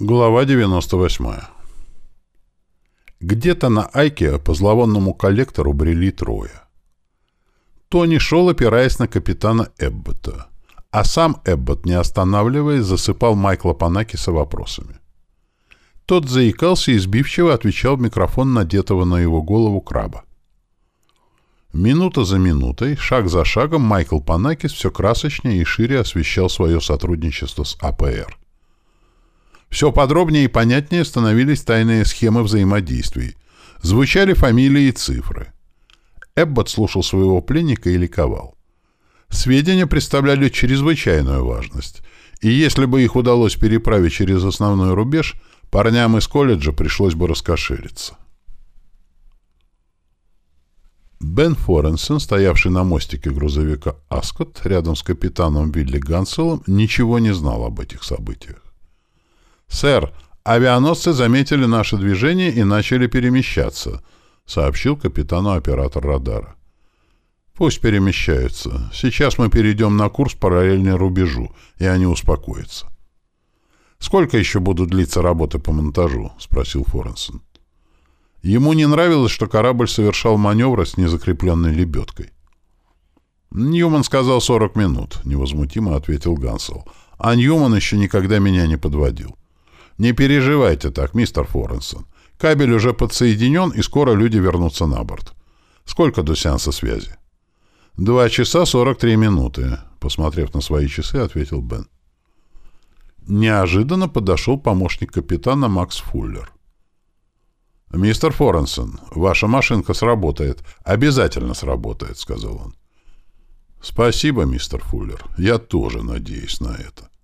Глава 98. Где-то на Айке по зловонному коллектору брели трое. Тони шел, опираясь на капитана Эббота, а сам Эббот, не останавливаясь, засыпал Майкла Панакиса вопросами. Тот заикался и сбивчиво отвечал в микрофон надетого на его голову краба. Минута за минутой, шаг за шагом, Майкл Панакис все красочнее и шире освещал свое сотрудничество с АПР. Все подробнее и понятнее становились тайные схемы взаимодействий. Звучали фамилии и цифры. Эббот слушал своего пленника и ликовал. Сведения представляли чрезвычайную важность, и если бы их удалось переправить через основной рубеж, парням из колледжа пришлось бы раскошелиться. Бен Форенсен, стоявший на мостике грузовика «Аскот» рядом с капитаном Вилли Ганселом, ничего не знал об этих событиях. «Сэр, авианосцы заметили наше движение и начали перемещаться», — сообщил капитану оператор радара. «Пусть перемещаются. Сейчас мы перейдем на курс параллельно рубежу, и они успокоятся». «Сколько еще будут длиться работы по монтажу?» — спросил Форенсон. Ему не нравилось, что корабль совершал маневры с незакрепленной лебедкой. «Ньюман сказал 40 минут», — невозмутимо ответил Гансел. «А Ньюман еще никогда меня не подводил. Не переживайте так, мистер Форенсон. Кабель уже подсоединен, и скоро люди вернутся на борт. Сколько до сеанса связи? Два часа сорок три минуты, посмотрев на свои часы, ответил Бен. Неожиданно подошел помощник капитана Макс Фуллер. «Мистер Форенсон, ваша машинка сработает. Обязательно сработает», — сказал он. «Спасибо, мистер Фуллер. Я тоже надеюсь на это».